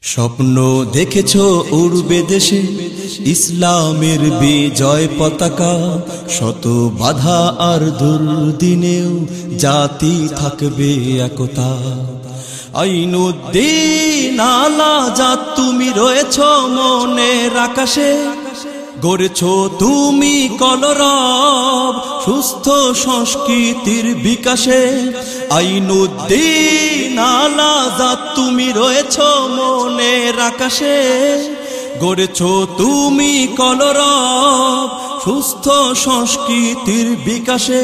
স্বপ্ন দেখেছ উড়বে দেশে, ইসলামের বিজয় পতাকা, শত বাধা আর দুর্দিনেও জাতি থাকবে একতা। আইনুদ্দিন আলা জাত তুমি রয়েছ মনের আকাশে, গড়েছ তুমি কলরব, সুস্থ সংস্কৃতির বিকাশে। আইনুদ্দিন আলা জাত তুমি রয়েছ মনের আকাশে। গড়েছ তুমি কলরব, সুস্থ সংস্কৃতির বিকাশে।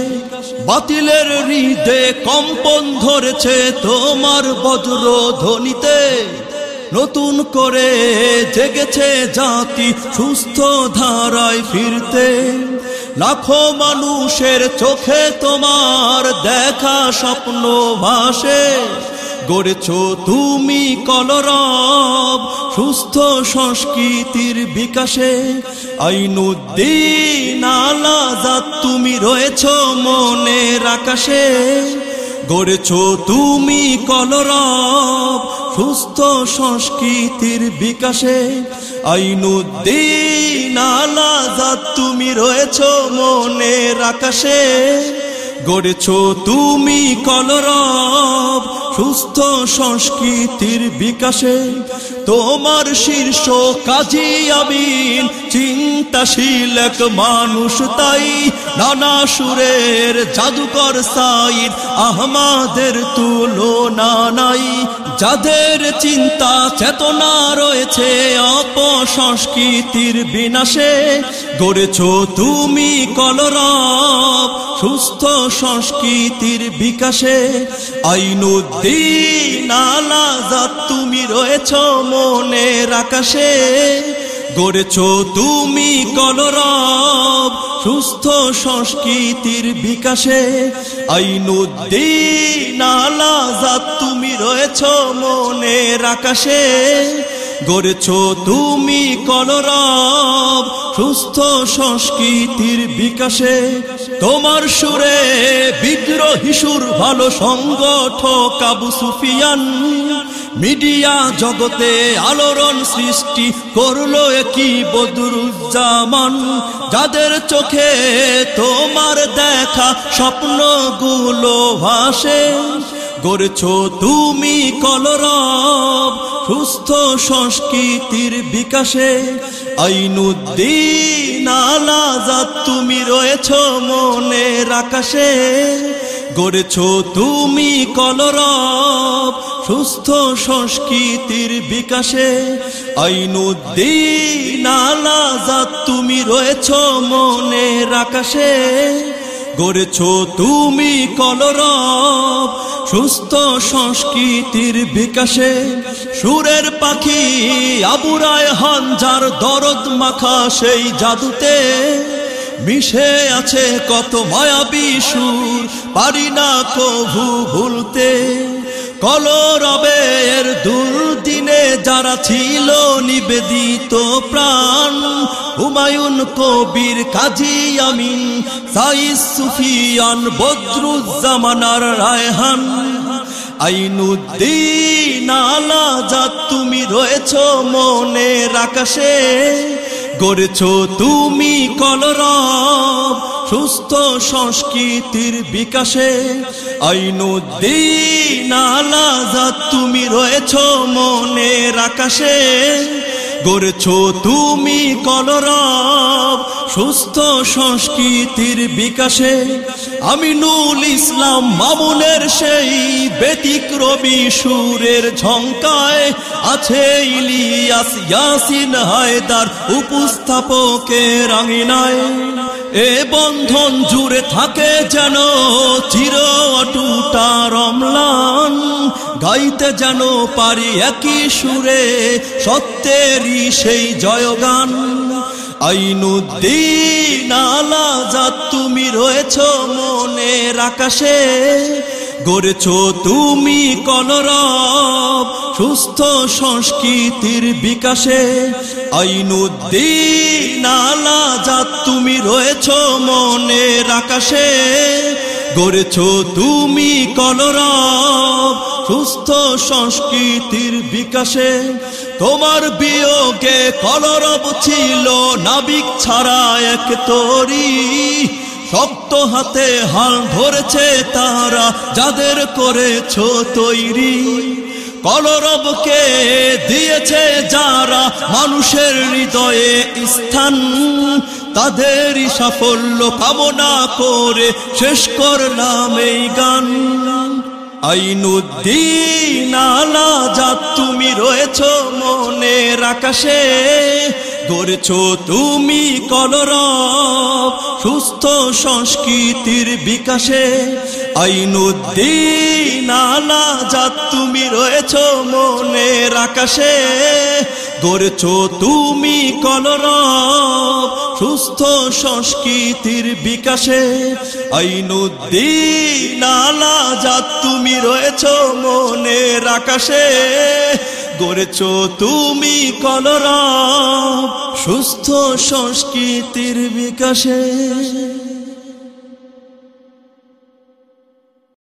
বাতিলের হৃদে কম্পন ধরেছে তোমার বজ্র ধ্বনিতে। নতুন করে জেগেছে জাতি সুস্থ ধারায় ফিরতে। লাখো মানুষের চোখে তোমার দেখা স্বপ্ন ভাসে। গড়েছ তুমি কলরব, সুস্থ সংস্কৃতির বিকাশে। আইনুদ্দিন আলাদা তুমি রয়েছ মনের আকাশে। গড়েছ তুমি কলরব, সুস্থ সংস্কৃতির বিকাশে। আইনুদ্দিন আলাজাত তুমি রয়েছ মনের আকাশে। গড়েছ তুমি কলরব সুস্থ সংস্কৃতির বিকাশে তোমার শীর্ষ কাজী আমি চিন্তাশীল এক মানুষ তাই নানা সুরের জাদুকর সাইদ, আহমাদের তুলো নাই। যাদের চিন্তা চেতনা রয়েছে, অপসংস্কৃতির বিনাশে, গড়েছ তুমি কলরব, সুস্থ সংস্কৃতির বিকাশে। আইনুদ্দিন আলাজাত তুমি রয়েছ মনের আকাশে, গড়েছ তুমি কলরব সুস্থ সংস্কৃতির বিকাশে আইনুদ্দিন আলাজাত তুমি রয়েছ মনের আকাশে। গড়েছ তুমি কলরব, সুস্থ সংস্কৃতির বিকাশে। তোমার সুরে বিদ্রোহী সুর ভালো সংগঠক আবু সুফিয়ান। মিডিয়া জগতে আলোড়ন সৃষ্টি করল একই বদরুজ্জামান। যাদের চোখে তোমার দেখা স্বপ্নগুলো ভাসে, গড়েছ তুমি কলরব সুস্থ সংস্কৃতির বিকাশে। আইনুদ্দিন আলাজাত তুমি রয়েছ মনের আকাশে, গড়েছ তুমি কলরব সুস্থ সংস্কৃতির বিকাশে আইনুদ্দিন তুমি রয়েছ মনের আকাশে। গড়েছ তুমি কলরব, সুস্থ সংস্কৃতির বিকাশে। সুরের পাখি আবুরায় হানজার দরদ মাখা সেই জাদুতে। মিশে আছে কত মায়াবী সুর, পারি না কভু ভুলতে। কলরবের দুর্দিনে যারা ছিল নিবেদিত প্রাণ, হুমায়ুন কবির কাজী আমিন, সাইস সুফিয়ান বদরুজ্জামানার রায়হান। আইনুদ্দিন আলাজাত তুমি রয়েছ মনের আকাশে, গড়েছ তুমি কলরব। সুস্থ সংস্কৃতির বিকাশে, আইনুদ্দিন আলাজাত তুমি রয়েছ মনের আকাশে। গড়েছ তুমি কলরব, সুস্থ সংস্কৃতির বিকাশে। আমিনুল ইসলাম মামুনের সেই ব্যতিক্রমী সুরের ঝঙ্কায় আছে ইলিয়াস, ইয়াসিন হায়দার উপস্থাপকের আঙিনায়। এ বন্ধন জুড়ে থাকে যেন চির অটুটা রমলান। গাইতে যেন পারি একই সুরে সত্যেরই সেই জয়গান। আইনুদ্দিন আলাজাত তুমি রয়েছ মনের আকাশে। গড়েছ তুমি কলরব, সুস্থ সংস্কৃতির বিকাশে। আইনুদ্দিন রয়েছ মনের আকাশে, গড়েছ তুমি কলরব, সুস্থ সংস্কৃতির বিকাশে। তোমার বিয়োগে কলরব ছিল, নাবিক ছাড়া এক তরি। শক্ত হাতে হাল ধরেছে তারা, যাদের করেছ তৈরি। কলরবকে দিয়েছে যারা, মানুষের হৃদয়ে স্থান। তাদেরই সাফল্য কামনা করে শেষ করলাম এই গান। আইনুদ্দিন আলা যা তুমি রয়েছ মনের আকাশে। গড়েছ তুমি কলরব, সুস্থ সংস্কৃতির বিকাশে। আইনুদ্দিন আলা যা তুমি রয়েছ মনের আকাশে। গড়েছ তুমি কলরব, সুস্থ সংস্কৃতির বিকাশে। আইনুদ্দিন আলা যা তুমি রয়েছ মনের আকাশে। গড়েছ তুমি কলরব, সুস্থ সংস্কৃতির বিকাশে।